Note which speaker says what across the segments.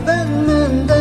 Speaker 1: heaven and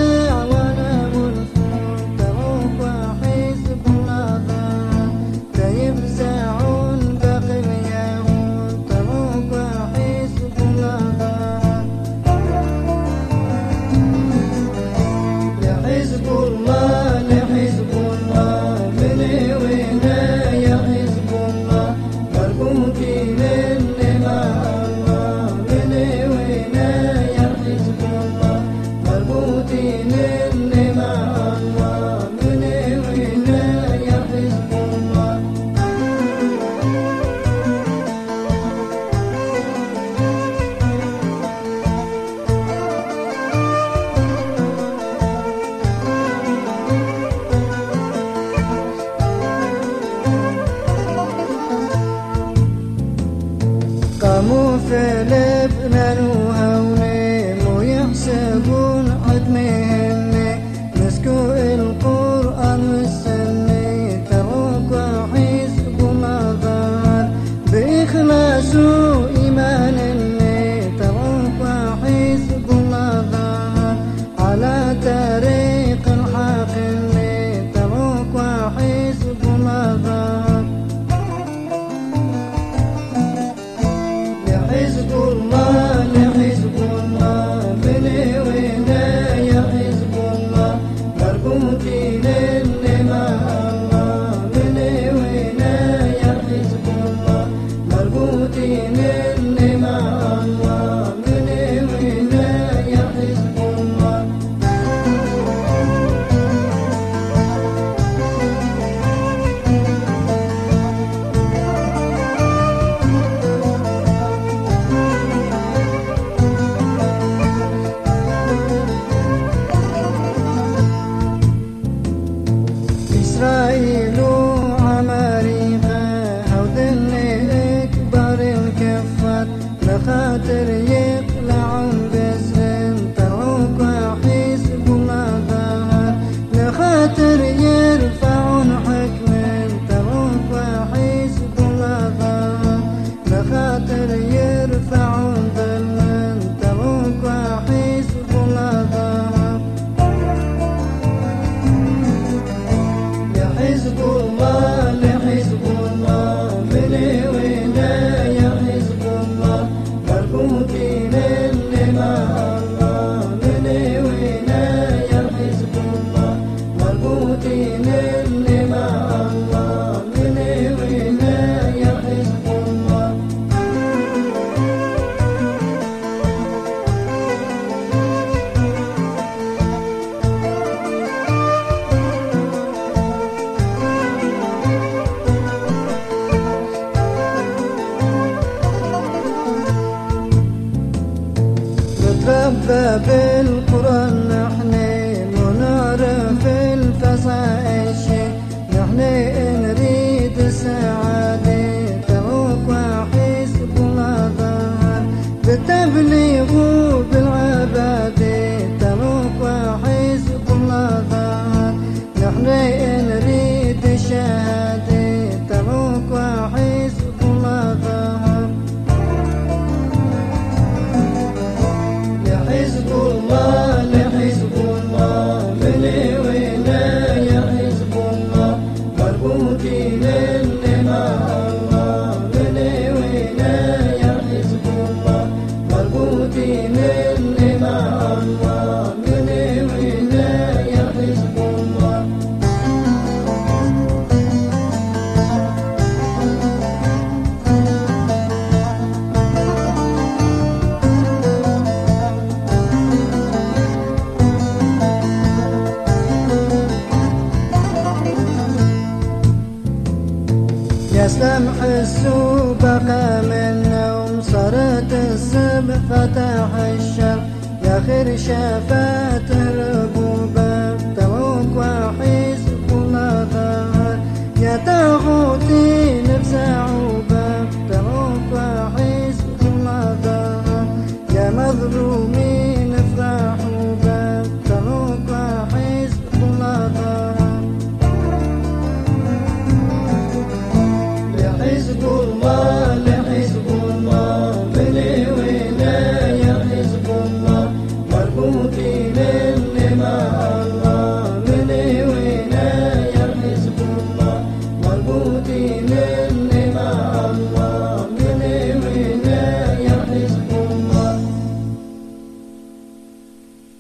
Speaker 1: مالوها ونيم ويحسبون عدمهن مسكوا القرآن والسنة تروك وحزب ما ظهر. بإخلاص وإيمان تروك وحزب ما ظهر. على طريق खातिर ये بالقرآن نحن ونعرف الفصائش نحن نريد السعادة تروك وحزب الله ظهر. بالتبليغ يا سمح السوق قام النوم صارت الصبح فتح الشر يا خير شفات الربوبة توك وحزب الله ظهر يا تاخوتي نفس عوبة توك وحزب الله ظهر يا مظلومين